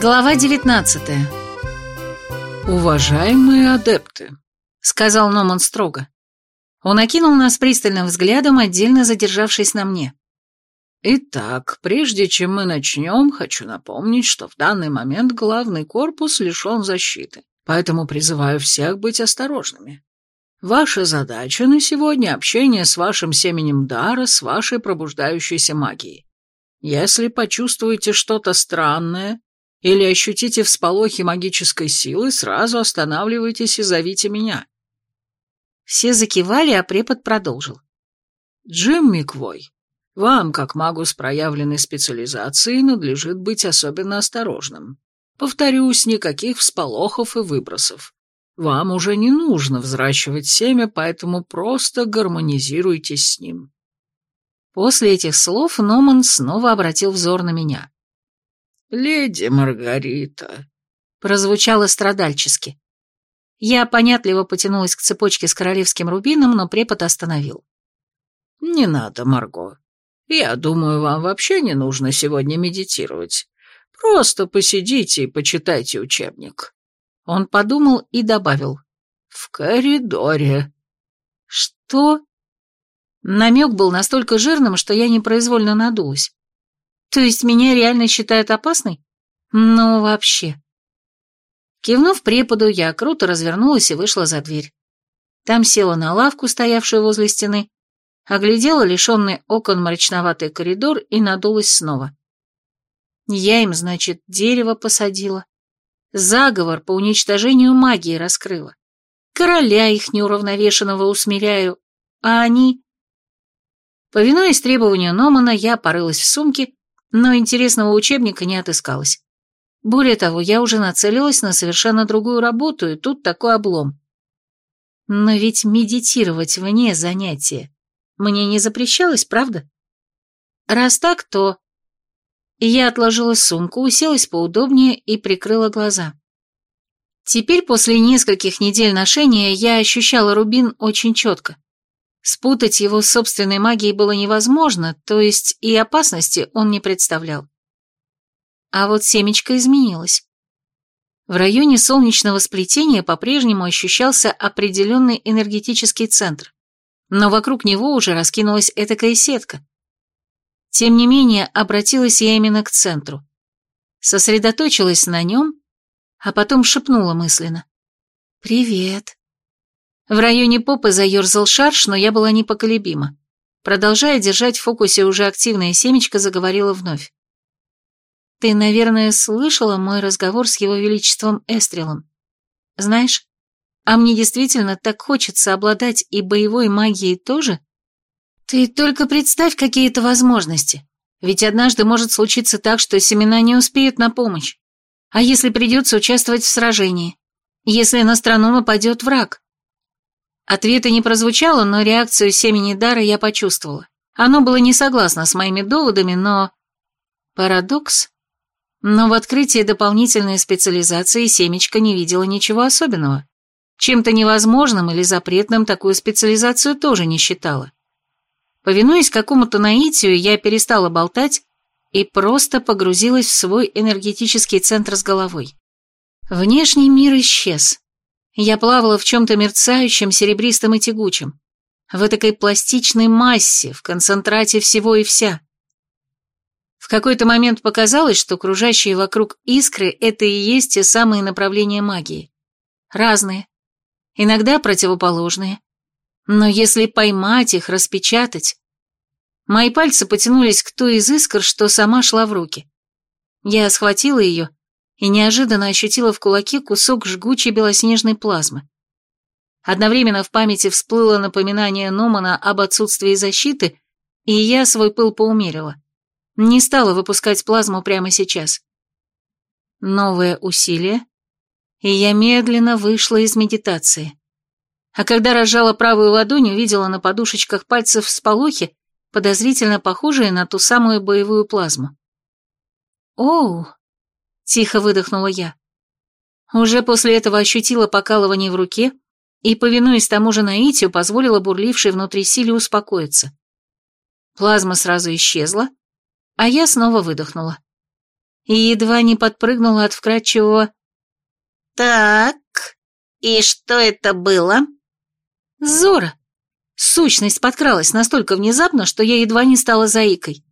Глава 19 «Уважаемые адепты», — сказал Номан строго. Он окинул нас пристальным взглядом, отдельно задержавшись на мне. «Итак, прежде чем мы начнем, хочу напомнить, что в данный момент главный корпус лишен защиты, поэтому призываю всех быть осторожными. Ваша задача на сегодня — общение с вашим семенем дара, с вашей пробуждающейся магией. Если почувствуете что-то странное или ощутите всполохи магической силы, сразу останавливайтесь и зовите меня». Все закивали, а препод продолжил. «Джим Миквой, вам, как магу с проявленной специализацией, надлежит быть особенно осторожным. Повторюсь, никаких всполохов и выбросов. Вам уже не нужно взращивать семя, поэтому просто гармонизируйтесь с ним». После этих слов Номан снова обратил взор на меня. «Леди Маргарита», — прозвучало страдальчески. Я понятливо потянулась к цепочке с королевским рубином, но препод остановил. «Не надо, Марго. Я думаю, вам вообще не нужно сегодня медитировать. Просто посидите и почитайте учебник». Он подумал и добавил. «В коридоре». «Что?» Намек был настолько жирным, что я непроизвольно надулась. То есть меня реально считают опасной? Ну, вообще. Кивнув преподу, я круто развернулась и вышла за дверь. Там села на лавку, стоявшую возле стены, оглядела лишенный окон мрачноватый коридор и надулась снова. Я им, значит, дерево посадила. Заговор по уничтожению магии раскрыла. Короля их неуравновешенного усмиряю, а они... Повинуясь требованию Номана, я порылась в сумке, но интересного учебника не отыскалось. Более того, я уже нацелилась на совершенно другую работу, и тут такой облом. Но ведь медитировать вне занятия мне не запрещалось, правда? Раз так, то... Я отложила сумку, уселась поудобнее и прикрыла глаза. Теперь, после нескольких недель ношения, я ощущала рубин очень четко. Спутать его с собственной магией было невозможно, то есть и опасности он не представлял. А вот семечко изменилось. В районе солнечного сплетения по-прежнему ощущался определенный энергетический центр, но вокруг него уже раскинулась этакая сетка. Тем не менее, обратилась я именно к центру. Сосредоточилась на нем, а потом шепнула мысленно. «Привет». В районе попы заерзал шарш, но я была непоколебима. Продолжая держать в фокусе уже активное семечко, заговорила вновь. Ты, наверное, слышала мой разговор с его величеством Эстрелом. Знаешь, а мне действительно так хочется обладать и боевой магией тоже. Ты только представь какие-то возможности. Ведь однажды может случиться так, что семена не успеют на помощь. А если придется участвовать в сражении? Если на страну нападет враг? Ответа не прозвучало, но реакцию семени дара я почувствовала. Оно было не согласно с моими доводами, но... Парадокс? Но в открытии дополнительной специализации семечко не видела ничего особенного. Чем-то невозможным или запретным такую специализацию тоже не считала. Повинуясь какому-то наитию, я перестала болтать и просто погрузилась в свой энергетический центр с головой. Внешний мир исчез. Я плавала в чем-то мерцающем, серебристом и тягучем. В этой пластичной массе, в концентрате всего и вся. В какой-то момент показалось, что кружащие вокруг искры — это и есть те самые направления магии. Разные. Иногда противоположные. Но если поймать их, распечатать... Мои пальцы потянулись к той из искр, что сама шла в руки. Я схватила ее и неожиданно ощутила в кулаке кусок жгучей белоснежной плазмы. Одновременно в памяти всплыло напоминание Номана об отсутствии защиты, и я свой пыл поумерила. Не стала выпускать плазму прямо сейчас. Новое усилие, и я медленно вышла из медитации. А когда разжала правую ладонь, увидела на подушечках пальцев всполохи, подозрительно похожие на ту самую боевую плазму. «Оу!» — тихо выдохнула я. Уже после этого ощутила покалывание в руке и, повинуясь тому же наитию, позволила бурлившей внутри силе успокоиться. Плазма сразу исчезла, а я снова выдохнула. и едва не подпрыгнула от вкрадчивого «Так, и что это было?» «Зора!» Сущность подкралась настолько внезапно, что я едва не стала заикой.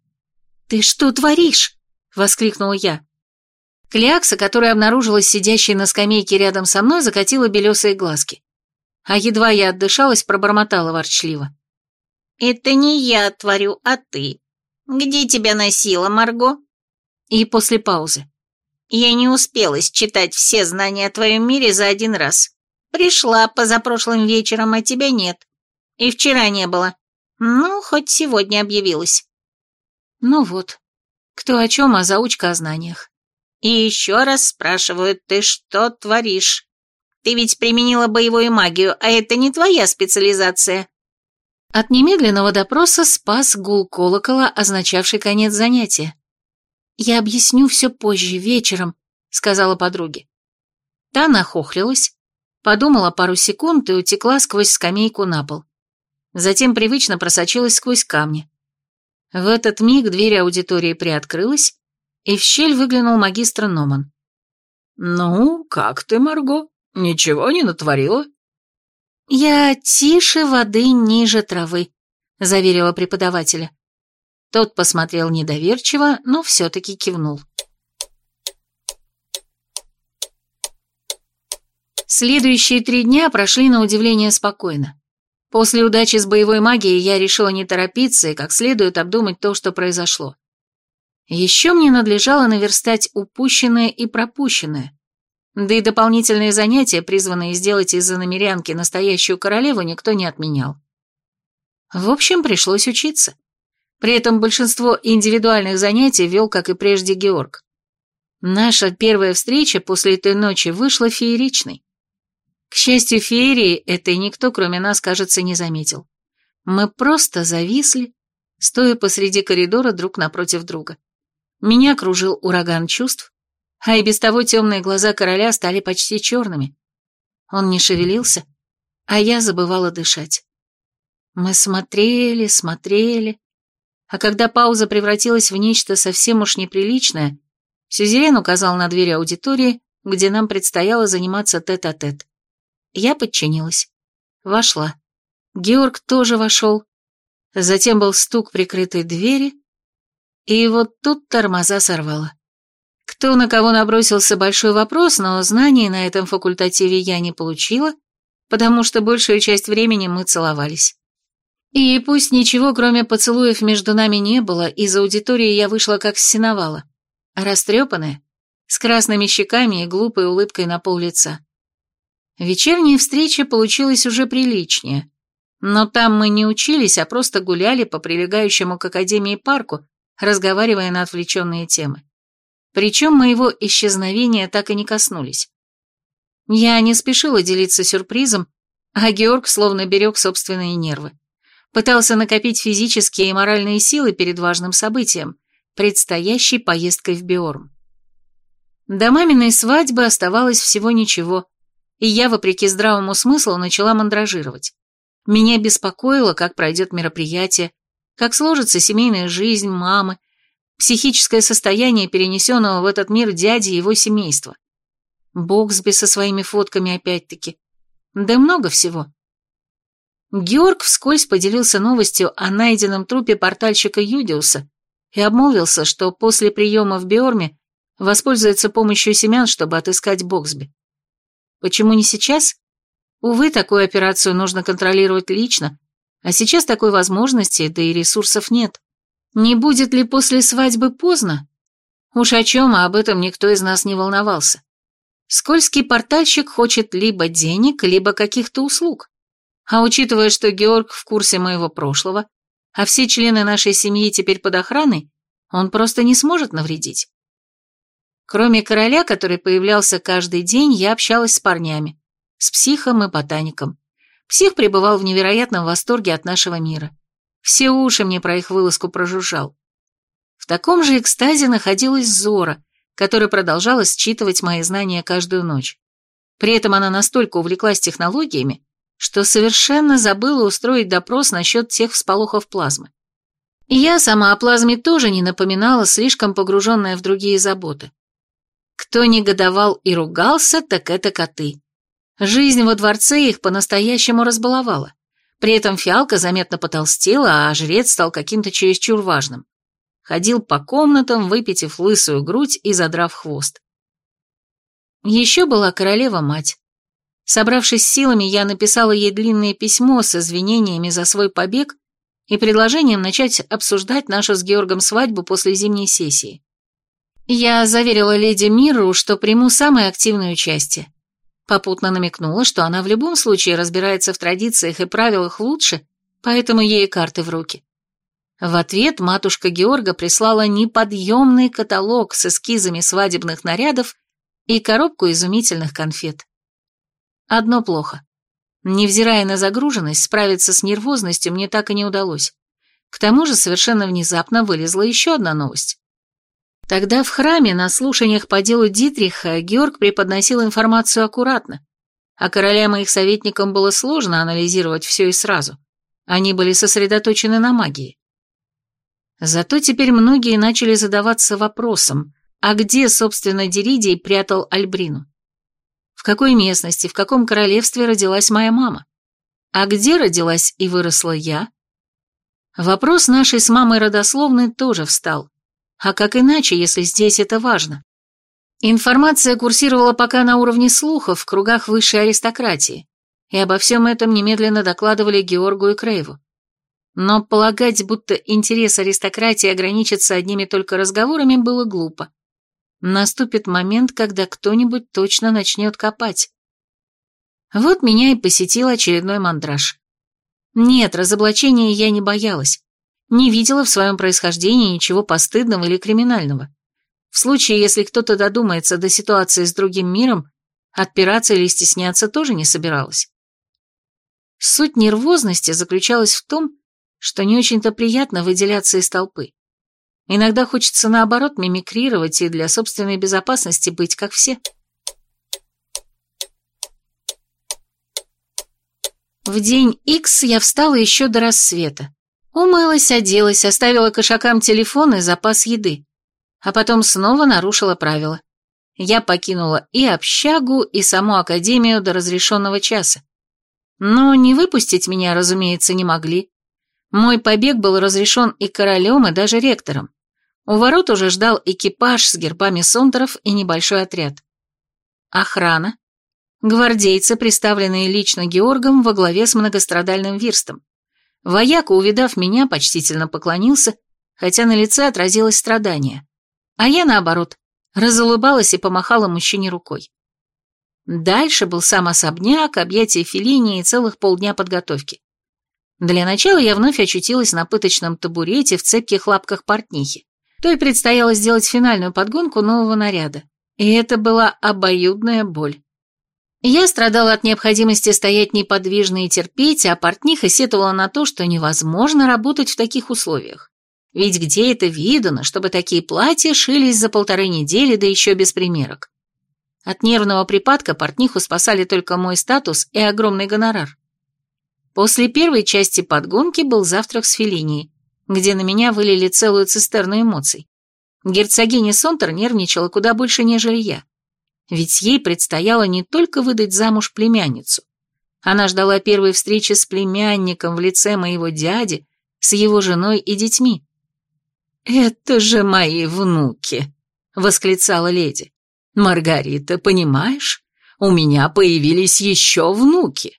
«Ты что творишь?» — воскликнула я. Клякса, которая обнаружилась сидящей на скамейке рядом со мной, закатила белесые глазки. А едва я отдышалась, пробормотала ворчливо. «Это не я творю, а ты. Где тебя носила, Марго?» И после паузы. «Я не успела считать все знания о твоем мире за один раз. Пришла позапрошлым вечером, а тебя нет. И вчера не было. Ну, хоть сегодня объявилась». Ну вот, кто о чем, а заучка о знаниях. «И еще раз спрашивают, ты что творишь? Ты ведь применила боевую магию, а это не твоя специализация». От немедленного допроса спас гул колокола, означавший конец занятия. «Я объясню все позже, вечером», — сказала подруге. Та нахохлилась, подумала пару секунд и утекла сквозь скамейку на пол. Затем привычно просочилась сквозь камни. В этот миг дверь аудитории приоткрылась, и в щель выглянул магистр Номан. «Ну, как ты, Марго? Ничего не натворила?» «Я тише воды ниже травы», — заверила преподавателя. Тот посмотрел недоверчиво, но все-таки кивнул. Следующие три дня прошли на удивление спокойно. После удачи с боевой магией я решила не торопиться и как следует обдумать то, что произошло. Еще мне надлежало наверстать упущенное и пропущенное. Да и дополнительные занятия, призванные сделать из-за намерянки настоящую королеву, никто не отменял. В общем, пришлось учиться. При этом большинство индивидуальных занятий вел, как и прежде, Георг. Наша первая встреча после той ночи вышла фееричной. К счастью, феерии этой никто, кроме нас, кажется, не заметил. Мы просто зависли, стоя посреди коридора друг напротив друга. Меня кружил ураган чувств, а и без того темные глаза короля стали почти черными. Он не шевелился, а я забывала дышать. Мы смотрели, смотрели, а когда пауза превратилась в нечто совсем уж неприличное, Сюзерен указал на дверь аудитории, где нам предстояло заниматься тет-а-тет. -тет. Я подчинилась. Вошла. Георг тоже вошел. Затем был стук прикрытой двери, и вот тут тормоза сорвало. Кто на кого набросился большой вопрос, но знаний на этом факультативе я не получила, потому что большую часть времени мы целовались. И пусть ничего, кроме поцелуев, между нами не было, из аудитории я вышла как синовала, растрепанная, с красными щеками и глупой улыбкой на пол лица. Вечерняя встреча получилась уже приличнее, но там мы не учились, а просто гуляли по прилегающему к Академии парку, разговаривая на отвлеченные темы. Причем моего исчезновения так и не коснулись. Я не спешила делиться сюрпризом, а Георг словно берег собственные нервы пытался накопить физические и моральные силы перед важным событием, предстоящей поездкой в Биорм. До маминой свадьбы оставалось всего ничего, и я, вопреки здравому смыслу, начала мандражировать. Меня беспокоило, как пройдет мероприятие, как сложится семейная жизнь мамы, психическое состояние перенесенного в этот мир дяди и его семейства. Боксби со своими фотками опять-таки. Да много всего. Георг вскользь поделился новостью о найденном трупе портальщика Юдиуса и обмолвился, что после приема в Биорме воспользуется помощью семян, чтобы отыскать Боксби. Почему не сейчас? Увы, такую операцию нужно контролировать лично, а сейчас такой возможности, да и ресурсов нет. Не будет ли после свадьбы поздно? Уж о чем, а об этом никто из нас не волновался. Скользкий портальщик хочет либо денег, либо каких-то услуг. А учитывая, что Георг в курсе моего прошлого, а все члены нашей семьи теперь под охраной, он просто не сможет навредить. Кроме короля, который появлялся каждый день, я общалась с парнями, с психом и ботаником. Псих пребывал в невероятном восторге от нашего мира. Все уши мне про их вылазку прожужжал. В таком же экстазе находилась Зора, которая продолжала считывать мои знания каждую ночь. При этом она настолько увлеклась технологиями, что совершенно забыла устроить допрос насчет тех всполохов плазмы. Я сама о плазме тоже не напоминала, слишком погруженная в другие заботы. Кто негодовал и ругался, так это коты. Жизнь во дворце их по-настоящему разбаловала. При этом фиалка заметно потолстела, а жрец стал каким-то чересчур важным. Ходил по комнатам, выпитив лысую грудь и задрав хвост. Еще была королева-мать. Собравшись силами, я написала ей длинное письмо с извинениями за свой побег и предложением начать обсуждать нашу с Георгом свадьбу после зимней сессии. Я заверила леди Мирру, что приму самое активное участие. Попутно намекнула, что она в любом случае разбирается в традициях и правилах лучше, поэтому ей карты в руки. В ответ матушка Георга прислала неподъемный каталог с эскизами свадебных нарядов и коробку изумительных конфет. Одно плохо. Невзирая на загруженность, справиться с нервозностью мне так и не удалось. К тому же совершенно внезапно вылезла еще одна новость. Тогда в храме на слушаниях по делу Дитриха Георг преподносил информацию аккуратно, а королям и их советникам было сложно анализировать все и сразу. Они были сосредоточены на магии. Зато теперь многие начали задаваться вопросом, а где, собственно, Деридий прятал Альбрину? в какой местности, в каком королевстве родилась моя мама, а где родилась и выросла я. Вопрос нашей с мамой родословной тоже встал. А как иначе, если здесь это важно? Информация курсировала пока на уровне слухов в кругах высшей аристократии, и обо всем этом немедленно докладывали Георгу и Крейву. Но полагать, будто интерес аристократии ограничится одними только разговорами, было глупо. Наступит момент, когда кто-нибудь точно начнет копать. Вот меня и посетил очередной мандраж. Нет, разоблачения я не боялась. Не видела в своем происхождении ничего постыдного или криминального. В случае, если кто-то додумается до ситуации с другим миром, отпираться или стесняться тоже не собиралась. Суть нервозности заключалась в том, что не очень-то приятно выделяться из толпы. Иногда хочется наоборот мимикрировать и для собственной безопасности быть как все. В день X я встала еще до рассвета. Умылась, оделась, оставила кошакам телефон и запас еды. А потом снова нарушила правила. Я покинула и общагу, и саму академию до разрешенного часа. Но не выпустить меня, разумеется, не могли. Мой побег был разрешен и королем, и даже ректором. У ворот уже ждал экипаж с гербами сонтеров и небольшой отряд. Охрана. Гвардейцы, представленные лично Георгом во главе с многострадальным вирстом. Вояка, увидав меня, почтительно поклонился, хотя на лице отразилось страдание. А я, наоборот, разулыбалась и помахала мужчине рукой. Дальше был сам особняк, объятие Феллини и целых полдня подготовки. Для начала я вновь очутилась на пыточном табурете в цепких лапках портнихи. Той предстояло сделать финальную подгонку нового наряда. И это была обоюдная боль. Я страдала от необходимости стоять неподвижно и терпеть, а портниха сетовала на то, что невозможно работать в таких условиях. Ведь где это видано, чтобы такие платья шились за полторы недели, да еще без примерок? От нервного припадка портниху спасали только мой статус и огромный гонорар. После первой части подгонки был завтрак с Феллинией, где на меня вылили целую цистерну эмоций. Герцогиня Сонтер нервничала куда больше, нежели я. Ведь ей предстояло не только выдать замуж племянницу. Она ждала первой встречи с племянником в лице моего дяди, с его женой и детьми. «Это же мои внуки!» — восклицала леди. «Маргарита, понимаешь, у меня появились еще внуки!»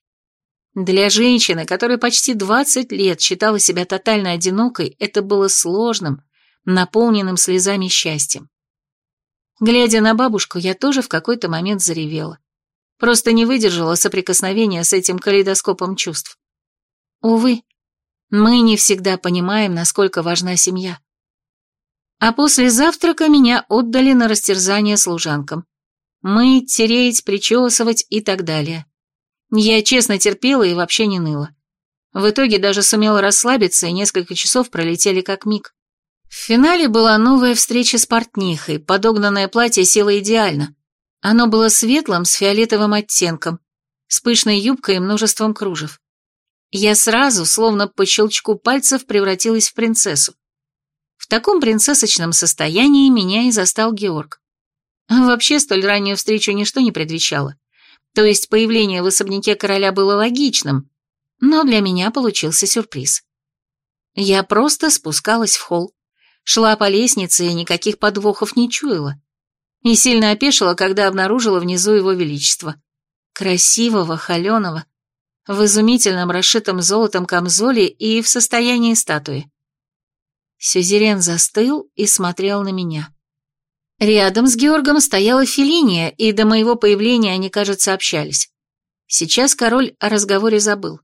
Для женщины, которая почти 20 лет считала себя тотально одинокой, это было сложным, наполненным слезами счастьем. Глядя на бабушку, я тоже в какой-то момент заревела. Просто не выдержала соприкосновения с этим калейдоскопом чувств. Увы, мы не всегда понимаем, насколько важна семья. А после завтрака меня отдали на растерзание служанкам. Мыть, тереть, причесывать и так далее. Я честно терпела и вообще не ныла. В итоге даже сумела расслабиться, и несколько часов пролетели как миг. В финале была новая встреча с портнихой, подогнанное платье село идеально. Оно было светлым, с фиолетовым оттенком, с пышной юбкой и множеством кружев. Я сразу, словно по щелчку пальцев, превратилась в принцессу. В таком принцессочном состоянии меня и застал Георг. Вообще, столь раннюю встречу ничто не предвещало. То есть появление в особняке короля было логичным, но для меня получился сюрприз. Я просто спускалась в холл, шла по лестнице и никаких подвохов не чуяла. И сильно опешила, когда обнаружила внизу его величество. Красивого, холеного, в изумительном расшитом золотом камзоле и в состоянии статуи. Сюзерен застыл и смотрел на меня. Рядом с Георгом стояла Фелиния, и до моего появления они, кажется, общались. Сейчас король о разговоре забыл.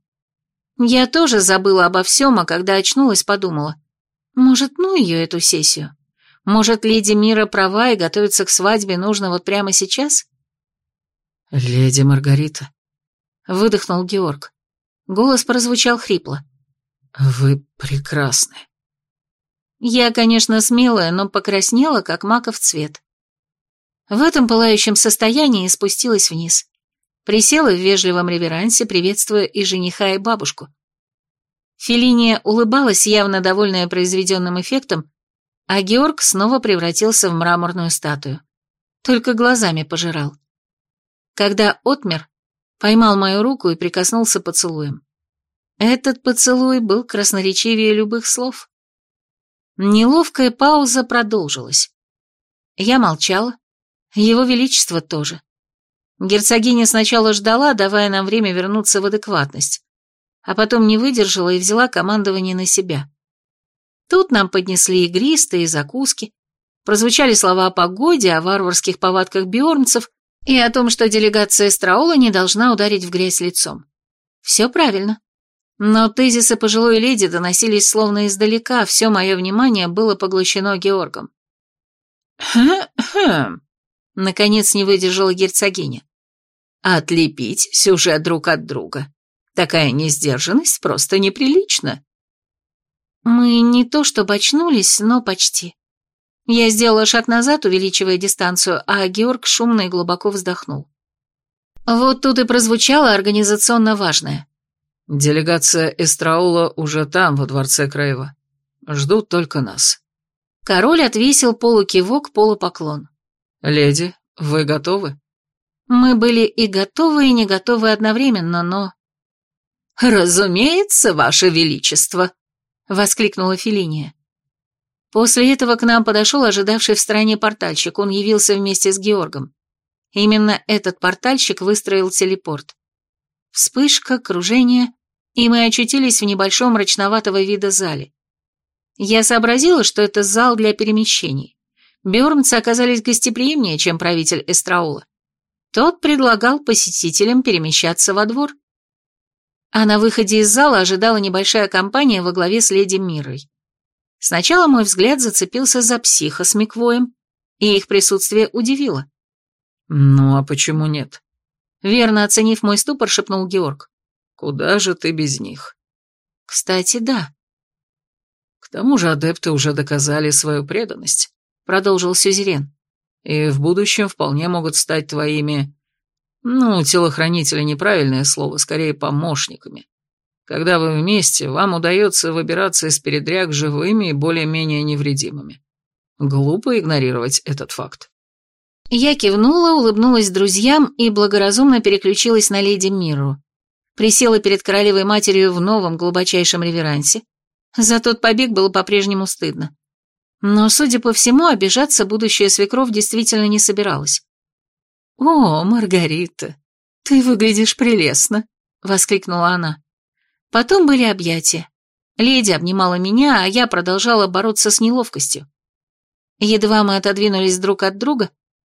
Я тоже забыла обо всем, а когда очнулась, подумала. Может, ну ее эту сессию? Может, леди Мира права и готовится к свадьбе нужно вот прямо сейчас? «Леди Маргарита», — выдохнул Георг. Голос прозвучал хрипло. «Вы прекрасны». Я, конечно, смелая, но покраснела, как маков цвет. В этом пылающем состоянии спустилась вниз. Присела в вежливом реверансе, приветствуя и жениха, и бабушку. Фелиния улыбалась, явно довольная произведенным эффектом, а Георг снова превратился в мраморную статую. Только глазами пожирал. Когда отмер, поймал мою руку и прикоснулся поцелуем. Этот поцелуй был красноречивее любых слов. Неловкая пауза продолжилась. Я молчала, его величество тоже. Герцогиня сначала ждала, давая нам время вернуться в адекватность, а потом не выдержала и взяла командование на себя. Тут нам поднесли игристые закуски, прозвучали слова о погоде, о варварских повадках биормцев и о том, что делегация Страула не должна ударить в грязь лицом. Все правильно. Но тезисы пожилой леди доносились словно издалека, все мое внимание было поглощено Георгом. «Хм-хм», — наконец не выдержала герцогиня. «Отлепить сюжет друг от друга. Такая несдержанность просто неприлична». Мы не то чтобы очнулись, но почти. Я сделала шаг назад, увеличивая дистанцию, а Георг шумно и глубоко вздохнул. Вот тут и прозвучало организационно важное. Делегация Эстраула уже там, во дворце Краева. Ждут только нас. Король отвесил полукивок, полупоклон. Леди, вы готовы? Мы были и готовы, и не готовы одновременно, но... «Разумеется, Ваше Величество!» — воскликнула Фелиния. После этого к нам подошел ожидавший в стороне портальщик, он явился вместе с Георгом. Именно этот портальщик выстроил телепорт. Вспышка, кружение, и мы очутились в небольшом мрачноватого вида зале. Я сообразила, что это зал для перемещений. Бёрнцы оказались гостеприимнее, чем правитель Эстраула. Тот предлагал посетителям перемещаться во двор. А на выходе из зала ожидала небольшая компания во главе с леди Мирой. Сначала мой взгляд зацепился за психа с Миквоем, и их присутствие удивило. «Ну а почему нет?» Верно оценив мой ступор, шепнул Георг. Куда же ты без них? Кстати, да. К тому же адепты уже доказали свою преданность, продолжил Сюзерен. И в будущем вполне могут стать твоими... Ну, телохранители неправильное слово, скорее помощниками. Когда вы вместе, вам удается выбираться из передряг живыми и более-менее невредимыми. Глупо игнорировать этот факт. Я кивнула, улыбнулась друзьям и благоразумно переключилась на леди Мирру присела перед королевой матерью в новом глубочайшем реверансе. За тот побег было по-прежнему стыдно. Но, судя по всему, обижаться будущая свекровь действительно не собиралась. «О, Маргарита, ты выглядишь прелестно!» — воскликнула она. Потом были объятия. Леди обнимала меня, а я продолжала бороться с неловкостью. Едва мы отодвинулись друг от друга,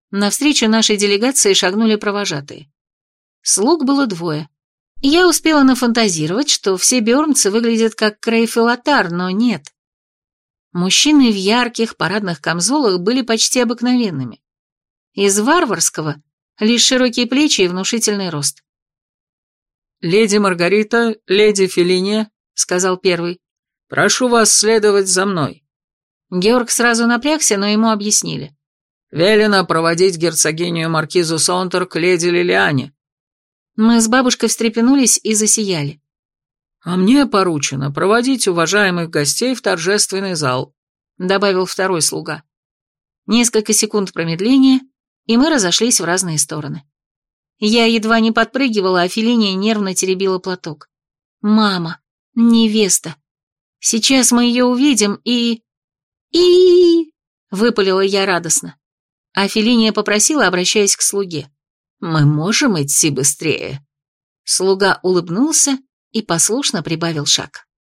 навстречу нашей делегации шагнули провожатые. Слуг было двое. Я успела нафантазировать, что все бёрнцы выглядят как Крейф и Лотар, но нет. Мужчины в ярких парадных камзолах были почти обыкновенными. Из варварского лишь широкие плечи и внушительный рост. «Леди Маргарита, леди Фелиния», — сказал первый, — «прошу вас следовать за мной». Георг сразу напрягся, но ему объяснили. «Велено проводить герцогиню Маркизу Сонтер к леди Лилиане, мы с бабушкой встрепенулись и засияли. «А мне поручено проводить уважаемых гостей в торжественный зал», — добавил второй слуга. Несколько секунд промедления, и мы разошлись в разные стороны. Я едва не подпрыгивала, а Фелиния нервно теребила платок. «Мама, невеста. Сейчас мы ее увидим и...» и выпалила я радостно. А Фелиния попросила, обращаясь к слуге. «Мы можем идти быстрее?» Слуга улыбнулся и послушно прибавил шаг.